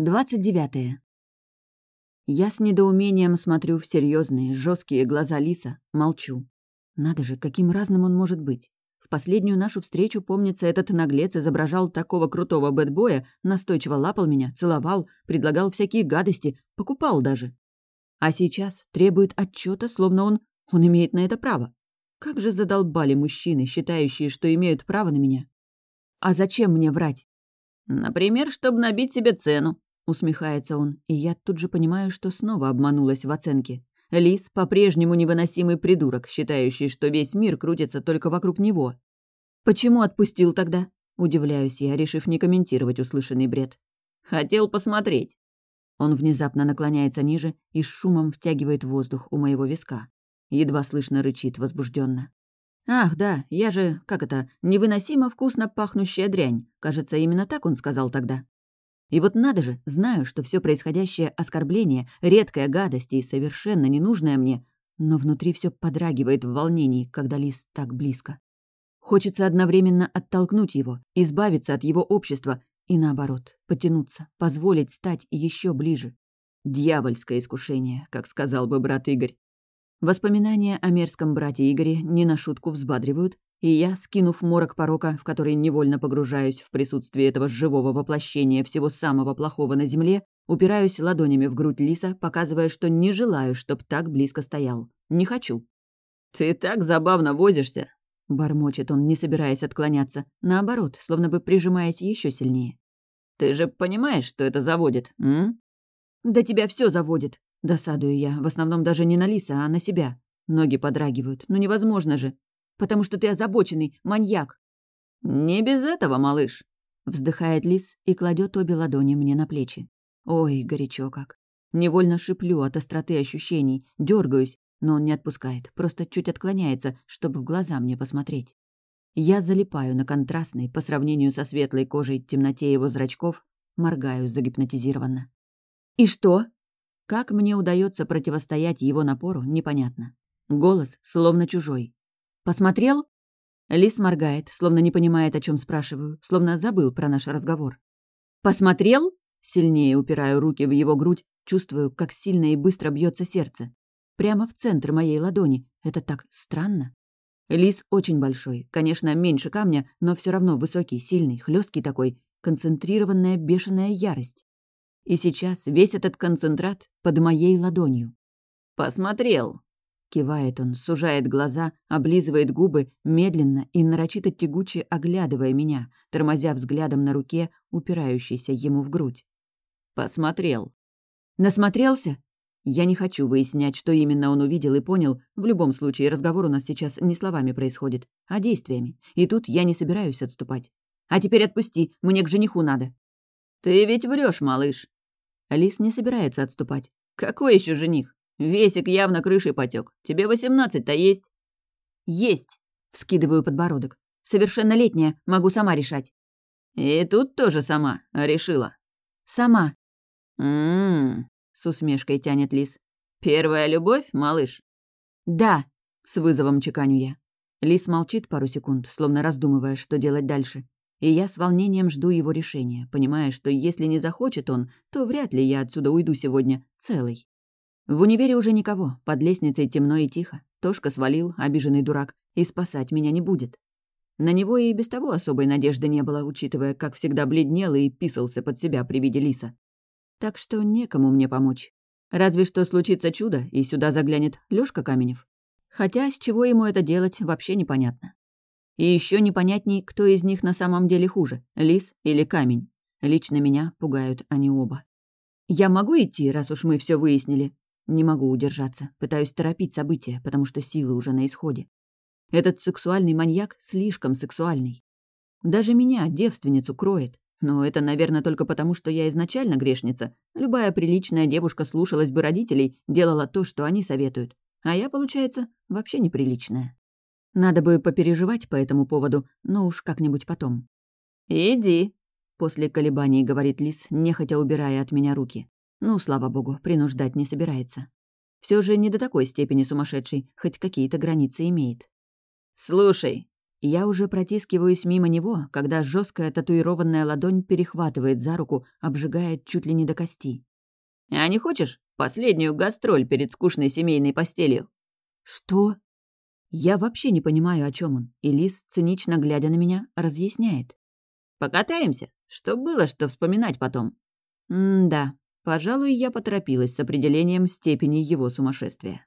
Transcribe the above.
29. Я с недоумением смотрю в серьезные, жесткие глаза Лиса, молчу. Надо же, каким разным он может быть. В последнюю нашу встречу, помнится, этот наглец изображал такого крутого бэтбоя, настойчиво лапал меня, целовал, предлагал всякие гадости, покупал даже. А сейчас требует отчета, словно он... он имеет на это право. Как же задолбали мужчины, считающие, что имеют право на меня. А зачем мне врать? Например, чтобы набить себе цену, Усмехается он, и я тут же понимаю, что снова обманулась в оценке. Лис по-прежнему невыносимый придурок, считающий, что весь мир крутится только вокруг него. «Почему отпустил тогда?» Удивляюсь я, решив не комментировать услышанный бред. «Хотел посмотреть». Он внезапно наклоняется ниже и с шумом втягивает воздух у моего виска. Едва слышно рычит возбужденно. «Ах, да, я же, как это, невыносимо вкусно пахнущая дрянь. Кажется, именно так он сказал тогда. И вот надо же, знаю, что все происходящее оскорбление, редкая гадость и совершенно ненужное мне, но внутри все подрагивает в волнении, когда лис так близко. Хочется одновременно оттолкнуть его, избавиться от его общества и, наоборот, потянуться, позволить стать еще ближе. Дьявольское искушение, как сказал бы брат Игорь. Воспоминания о мерзком брате Игоре не на шутку взбадривают, и я, скинув морок порока, в который невольно погружаюсь в присутствие этого живого воплощения всего самого плохого на земле, упираюсь ладонями в грудь лиса, показывая, что не желаю, чтоб так близко стоял. Не хочу. «Ты так забавно возишься!» — бормочет он, не собираясь отклоняться. Наоборот, словно бы прижимаясь еще сильнее. «Ты же понимаешь, что это заводит, м?» «Да тебя все заводит!» — досадую я, в основном даже не на лиса, а на себя. Ноги подрагивают. Ну невозможно же потому что ты озабоченный, маньяк». «Не без этого, малыш», — вздыхает лис и кладет обе ладони мне на плечи. Ой, горячо как. Невольно шиплю от остроты ощущений, дергаюсь, но он не отпускает, просто чуть отклоняется, чтобы в глаза мне посмотреть. Я залипаю на контрастной, по сравнению со светлой кожей темноте его зрачков, моргаю загипнотизированно. «И что?» Как мне удается противостоять его напору, непонятно. Голос словно чужой, «Посмотрел?» Лис моргает, словно не понимает, о чем спрашиваю, словно забыл про наш разговор. «Посмотрел?» Сильнее упираю руки в его грудь, чувствую, как сильно и быстро бьется сердце. Прямо в центр моей ладони. Это так странно. Лис очень большой, конечно, меньше камня, но все равно высокий, сильный, хлесткий такой, концентрированная бешеная ярость. И сейчас весь этот концентрат под моей ладонью. «Посмотрел», Кивает он, сужает глаза, облизывает губы, медленно и нарочито тягуче оглядывая меня, тормозя взглядом на руке, упирающейся ему в грудь. «Посмотрел». «Насмотрелся?» Я не хочу выяснять, что именно он увидел и понял. В любом случае, разговор у нас сейчас не словами происходит, а действиями. И тут я не собираюсь отступать. «А теперь отпусти, мне к жениху надо». «Ты ведь врешь, малыш». Лис не собирается отступать. «Какой еще жених? Весик явно крышей потек. Тебе восемнадцать-то есть?» «Есть!» — вскидываю подбородок. «Совершеннолетняя, могу сама решать». «И тут тоже сама решила?» «Сама». «М-м-м», с усмешкой тянет Лис. «Первая любовь, малыш?» «Да», — с вызовом чеканю я. Лис молчит пару секунд, словно раздумывая, что делать дальше. И я с волнением жду его решения, понимая, что если не захочет он, то вряд ли я отсюда уйду сегодня целый. В универе уже никого, под лестницей темно и тихо. Тошка свалил, обиженный дурак, и спасать меня не будет. На него и без того особой надежды не было, учитывая, как всегда бледнел и писался под себя при виде лиса. Так что некому мне помочь. Разве что случится чудо, и сюда заглянет Лёшка Каменев. Хотя с чего ему это делать, вообще непонятно. И еще непонятней, кто из них на самом деле хуже, лис или камень. Лично меня пугают они оба. Я могу идти, раз уж мы все выяснили? Не могу удержаться, пытаюсь торопить события, потому что силы уже на исходе. Этот сексуальный маньяк слишком сексуальный. Даже меня, девственницу, кроет. Но это, наверное, только потому, что я изначально грешница. Любая приличная девушка слушалась бы родителей, делала то, что они советуют. А я, получается, вообще неприличная. Надо бы попереживать по этому поводу, но уж как-нибудь потом. «Иди», — после колебаний говорит Лис, нехотя убирая от меня руки. Ну, слава богу, принуждать не собирается. Все же не до такой степени сумасшедший, хоть какие-то границы имеет. «Слушай», Я уже протискиваюсь мимо него, когда жесткая татуированная ладонь перехватывает за руку, обжигает чуть ли не до кости. «А не хочешь последнюю гастроль перед скучной семейной постелью?» «Что?» Я вообще не понимаю, о чем он, и Лис, цинично глядя на меня, разъясняет. «Покатаемся? Что было, что вспоминать потом?» М-да, пожалуй, я поторопилась с определением степени его сумасшествия.